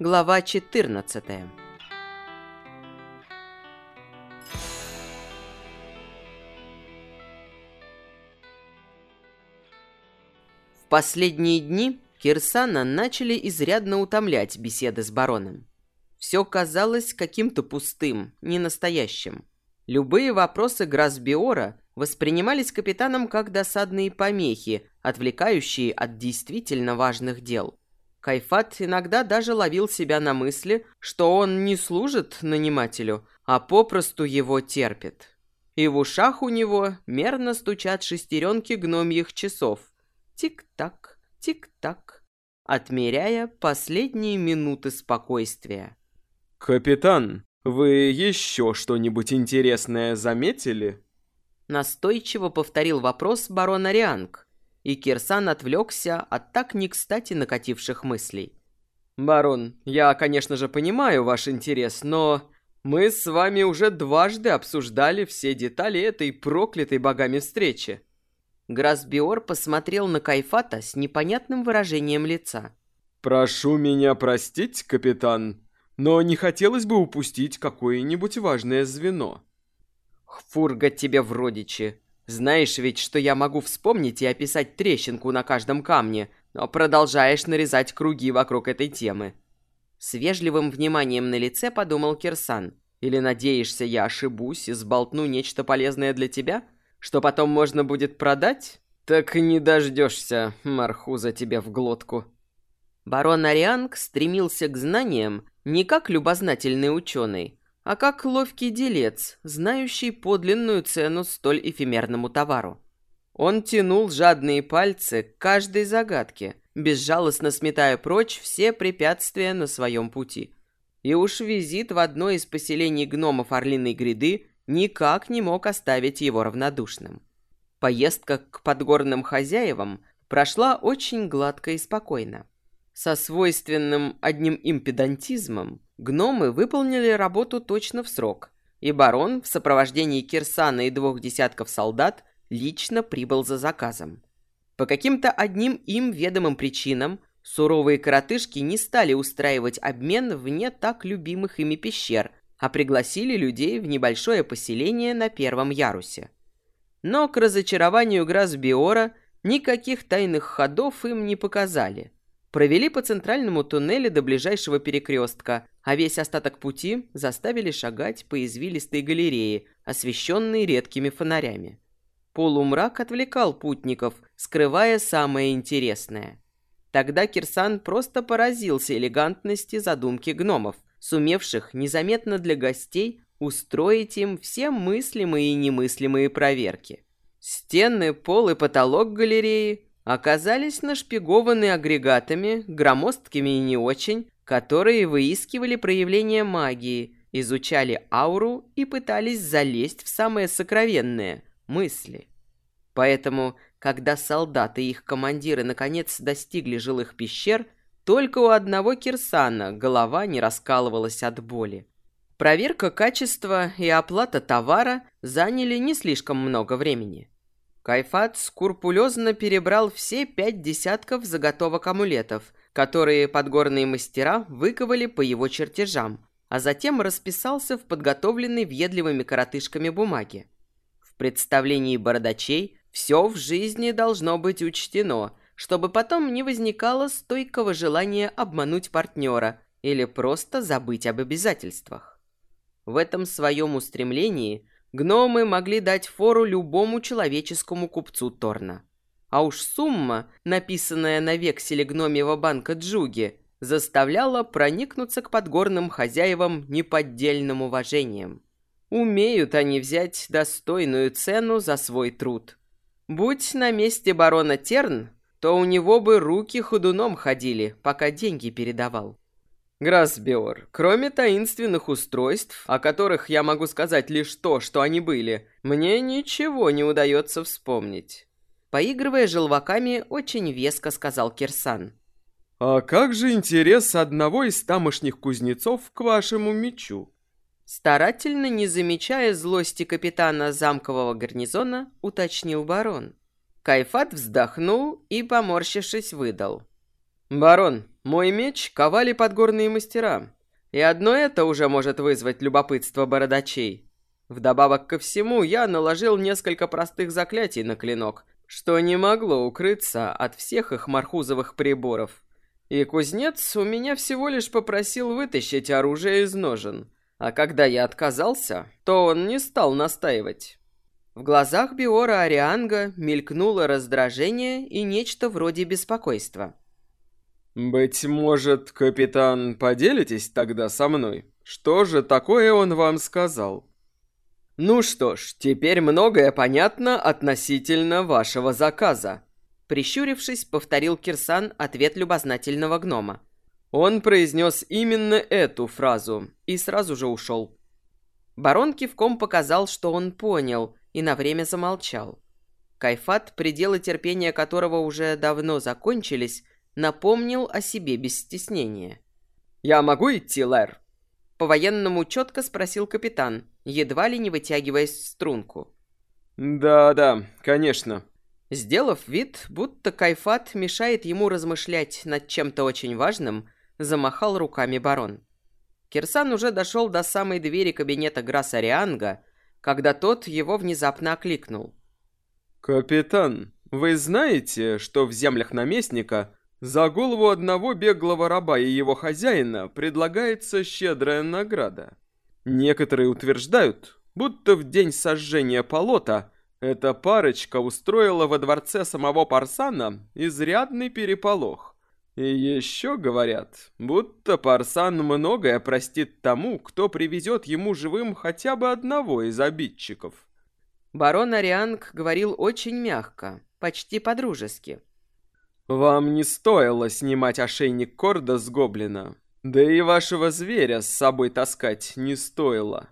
Глава 14 В последние дни Кирсана начали изрядно утомлять беседы с бароном. Все казалось каким-то пустым, ненастоящим. Любые вопросы Грасбиора воспринимались капитаном как досадные помехи, отвлекающие от действительно важных дел. Кайфат иногда даже ловил себя на мысли, что он не служит нанимателю, а попросту его терпит. И в ушах у него мерно стучат шестеренки гномьих часов. Тик-так, тик-так, отмеряя последние минуты спокойствия. «Капитан, вы еще что-нибудь интересное заметили?» Настойчиво повторил вопрос барон Арианг, и Кирсан отвлекся от так не кстати накативших мыслей. «Барон, я, конечно же, понимаю ваш интерес, но мы с вами уже дважды обсуждали все детали этой проклятой богами встречи». Грасбиор посмотрел на Кайфата с непонятным выражением лица. «Прошу меня простить, капитан, но не хотелось бы упустить какое-нибудь важное звено». «Фурга тебе в родичи. Знаешь ведь, что я могу вспомнить и описать трещинку на каждом камне, но продолжаешь нарезать круги вокруг этой темы». С вежливым вниманием на лице подумал Кирсан. «Или надеешься, я ошибусь и сболтну нечто полезное для тебя, что потом можно будет продать? Так не дождешься, Мархуза тебе в глотку». Барон Арианг стремился к знаниям не как любознательный ученый, а как ловкий делец, знающий подлинную цену столь эфемерному товару. Он тянул жадные пальцы к каждой загадке, безжалостно сметая прочь все препятствия на своем пути. И уж визит в одно из поселений гномов Орлиной гряды никак не мог оставить его равнодушным. Поездка к подгорным хозяевам прошла очень гладко и спокойно. Со свойственным одним им педантизмом Гномы выполнили работу точно в срок, и барон в сопровождении Кирсана и двух десятков солдат лично прибыл за заказом. По каким-то одним им ведомым причинам суровые коротышки не стали устраивать обмен вне так любимых ими пещер, а пригласили людей в небольшое поселение на первом ярусе. Но к разочарованию Грасбиора никаких тайных ходов им не показали – Провели по центральному туннелю до ближайшего перекрестка, а весь остаток пути заставили шагать по извилистой галерее, освещенной редкими фонарями. Полумрак отвлекал путников, скрывая самое интересное. Тогда Кирсан просто поразился элегантности задумки гномов, сумевших незаметно для гостей устроить им все мыслимые и немыслимые проверки. Стены, пол и потолок галереи оказались нашпигованы агрегатами, громоздкими и не очень, которые выискивали проявления магии, изучали ауру и пытались залезть в самое сокровенное – мысли. Поэтому, когда солдаты и их командиры наконец достигли жилых пещер, только у одного Кирсана голова не раскалывалась от боли. Проверка качества и оплата товара заняли не слишком много времени. Кайфат скрупулезно перебрал все пять десятков заготовок амулетов, которые подгорные мастера выковали по его чертежам, а затем расписался в подготовленной въедливыми коротышками бумаге. В представлении бородачей все в жизни должно быть учтено, чтобы потом не возникало стойкого желания обмануть партнера или просто забыть об обязательствах. В этом своем устремлении гномы могли дать фору любому человеческому купцу Торна. А уж сумма, написанная на векселе гномьего банка Джуги, заставляла проникнуться к подгорным хозяевам неподдельным уважением. Умеют они взять достойную цену за свой труд. Будь на месте барона Терн, то у него бы руки ходуном ходили, пока деньги передавал. Грасбиор, кроме таинственных устройств, о которых я могу сказать лишь то, что они были, мне ничего не удается вспомнить. Поигрывая желваками, очень веско сказал Кирсан. «А как же интерес одного из тамошних кузнецов к вашему мечу?» Старательно не замечая злости капитана замкового гарнизона, уточнил барон. Кайфат вздохнул и, поморщившись, выдал. «Барон, мой меч ковали подгорные мастера, и одно это уже может вызвать любопытство бородачей. Вдобавок ко всему, я наложил несколько простых заклятий на клинок, что не могло укрыться от всех их мархузовых приборов. И кузнец у меня всего лишь попросил вытащить оружие из ножен, а когда я отказался, то он не стал настаивать. В глазах Биора Арианга мелькнуло раздражение и нечто вроде беспокойства. «Быть может, капитан, поделитесь тогда со мной? Что же такое он вам сказал?» «Ну что ж, теперь многое понятно относительно вашего заказа», Прищурившись, повторил Кирсан ответ любознательного гнома. Он произнес именно эту фразу и сразу же ушел. Барон кивком показал, что он понял, и на время замолчал. Кайфат, пределы терпения которого уже давно закончились, напомнил о себе без стеснения. «Я могу идти, Лэр?» По-военному четко спросил капитан, едва ли не вытягиваясь струнку. «Да-да, конечно». Сделав вид, будто Кайфат мешает ему размышлять над чем-то очень важным, замахал руками барон. Кирсан уже дошел до самой двери кабинета Граса Рианга, когда тот его внезапно окликнул. «Капитан, вы знаете, что в землях наместника за голову одного беглого раба и его хозяина предлагается щедрая награда? Некоторые утверждают, будто в день сожжения полота эта парочка устроила во дворце самого Парсана изрядный переполох. И еще говорят, будто Парсан многое простит тому, кто привезет ему живым хотя бы одного из обидчиков. Барон Арианг говорил очень мягко, почти по-дружески. «Вам не стоило снимать ошейник Корда с гоблина, да и вашего зверя с собой таскать не стоило».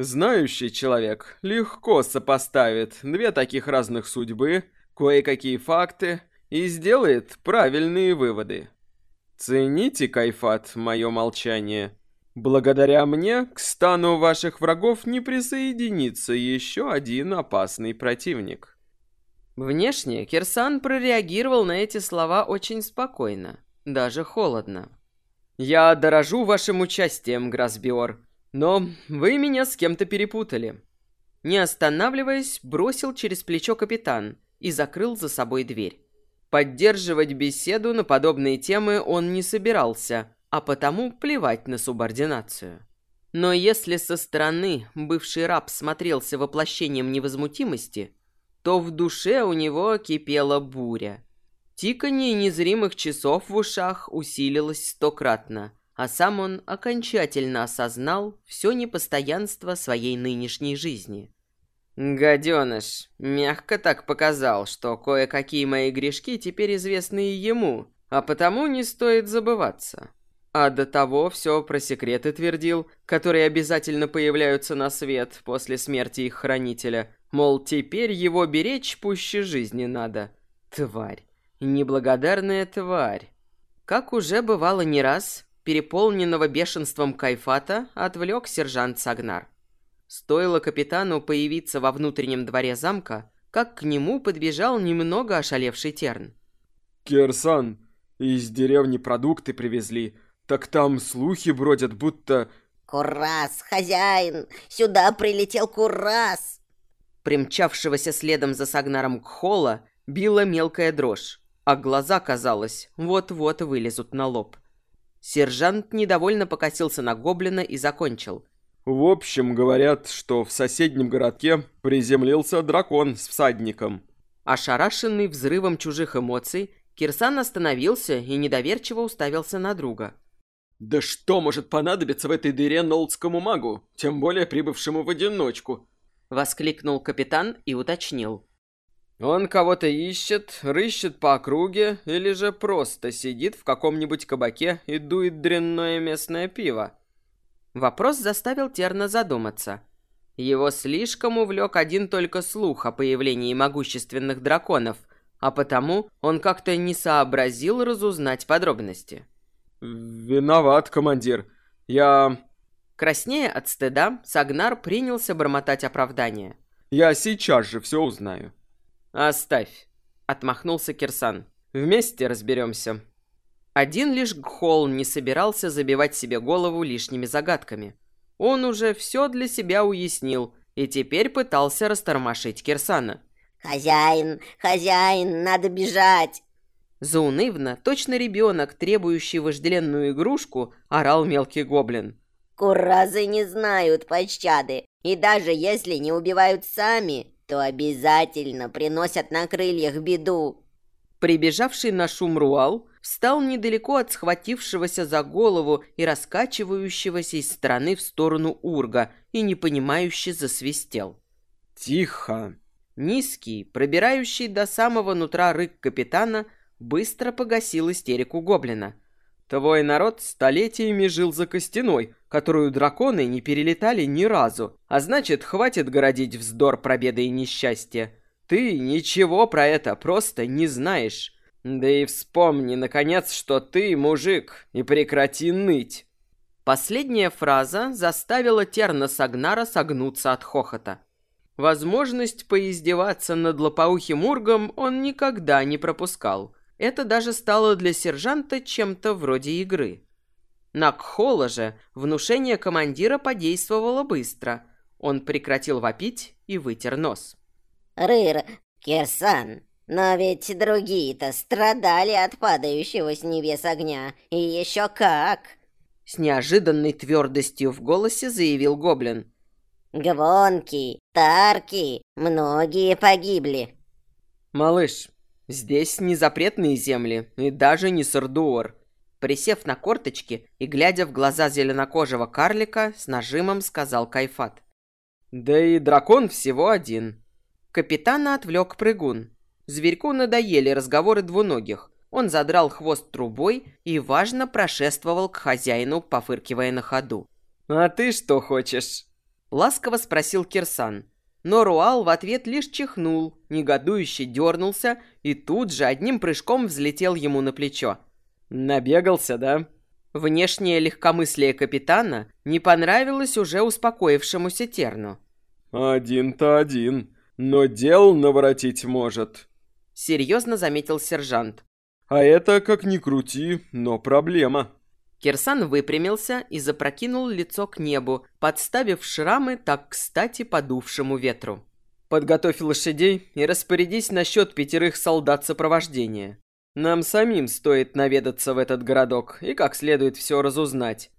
Знающий человек легко сопоставит две таких разных судьбы, кое-какие факты и сделает правильные выводы. Цените, Кайфат, мое молчание. Благодаря мне к стану ваших врагов не присоединится еще один опасный противник. Внешне Кирсан прореагировал на эти слова очень спокойно, даже холодно. «Я дорожу вашим участием, Грасбиор», но вы меня с кем-то перепутали. Не останавливаясь, бросил через плечо капитан и закрыл за собой дверь. Поддерживать беседу на подобные темы он не собирался, а потому плевать на субординацию. Но если со стороны бывший раб смотрелся воплощением невозмутимости, то в душе у него кипела буря. Тиканье незримых часов в ушах усилилось стократно, а сам он окончательно осознал все непостоянство своей нынешней жизни. Гаденыш мягко так показал, что кое-какие мои грешки теперь известны ему, а потому не стоит забываться. А до того все про секреты твердил, которые обязательно появляются на свет после смерти их хранителя. Мол, теперь его беречь пуще жизни надо. Тварь. Неблагодарная тварь. Как уже бывало не раз, переполненного бешенством Кайфата отвлек сержант Сагнар. Стоило капитану появиться во внутреннем дворе замка, как к нему подбежал немного ошалевший Терн. «Керсан, из деревни продукты привезли, так там слухи бродят, будто...» «Курас, хозяин, сюда прилетел Курас!» Примчавшегося следом за Сагнаром Кхола била мелкая дрожь, а глаза, казалось, вот-вот вылезут на лоб. Сержант недовольно покосился на гоблина и закончил. В общем, говорят, что в соседнем городке приземлился дракон с всадником. Ошарашенный взрывом чужих эмоций, Кирсан остановился и недоверчиво уставился на друга. «Да что может понадобиться в этой дыре нолдскому магу, тем более прибывшему в одиночку?» Воскликнул капитан и уточнил. Он кого-то ищет, рыщет по округе или же просто сидит в каком-нибудь кабаке и дует дрянное местное пиво. Вопрос заставил Терна задуматься. Его слишком увлек один только слух о появлении могущественных драконов, а потому он как-то не сообразил разузнать подробности. «Виноват, командир. Я...» Краснея от стыда, Сагнар принялся бормотать оправдание. «Я сейчас же все узнаю». «Оставь», — отмахнулся Кирсан. «Вместе разберемся». Один лишь Гхол не собирался забивать себе голову лишними загадками. Он уже все для себя уяснил и теперь пытался растормошить Кирсана. «Хозяин, хозяин, надо бежать!» Заунывно, точно ребенок, требующий вожделенную игрушку, орал мелкий гоблин. «Куразы не знают пощады, и даже если не убивают сами, то обязательно приносят на крыльях беду». Прибежавший на шум Руал встал недалеко от схватившегося за голову и раскачивающегося из стороны в сторону Урга и непонимающе засвистел. «Тихо!» Низкий, пробирающий до самого нутра рык капитана, быстро погасил истерику гоблина. «Твой народ столетиями жил за костяной, которую драконы не перелетали ни разу, а значит, хватит городить вздор про беды и несчастья. Ты ничего про это просто не знаешь. Да и вспомни, наконец, что ты мужик, и прекрати ныть». Последняя фраза заставила Терна Сагнара согнуться от хохота. Возможность поиздеваться над лопоухим ургом он никогда не пропускал. Это даже стало для сержанта чем-то вроде игры. На Кхола же внушение командира подействовало быстро. Он прекратил вопить и вытер нос. «Рыр, Кирсан, но ведь другие-то страдали от падающего с небес огня. И еще как!» С неожиданной твердостью в голосе заявил Гоблин. «Гвонки, Тарки, многие погибли». «Малыш, здесь не запретные земли и даже не Сардуор». Присев на корточки и глядя в глаза зеленокожего карлика, с нажимом сказал Кайфат. «Да и дракон всего один». Капитана отвлек прыгун. Зверьку надоели разговоры двуногих. Он задрал хвост трубой и, важно, прошествовал к хозяину, пофыркивая на ходу. «А ты что хочешь?» Ласково спросил Кирсан. Но Руал в ответ лишь чихнул, негодующе дернулся и тут же одним прыжком взлетел ему на плечо. «Набегался, да?» Внешнее легкомыслие капитана не понравилось уже успокоившемуся Терну. «Один-то один, но дел наворотить может», — серьезно заметил сержант. «А это, как ни крути, но проблема». Кирсан выпрямился и запрокинул лицо к небу, подставив шрамы так кстати подувшему ветру. «Подготовь лошадей и распорядись насчет пятерых солдат сопровождения. Нам самим стоит наведаться в этот городок и как следует все разузнать.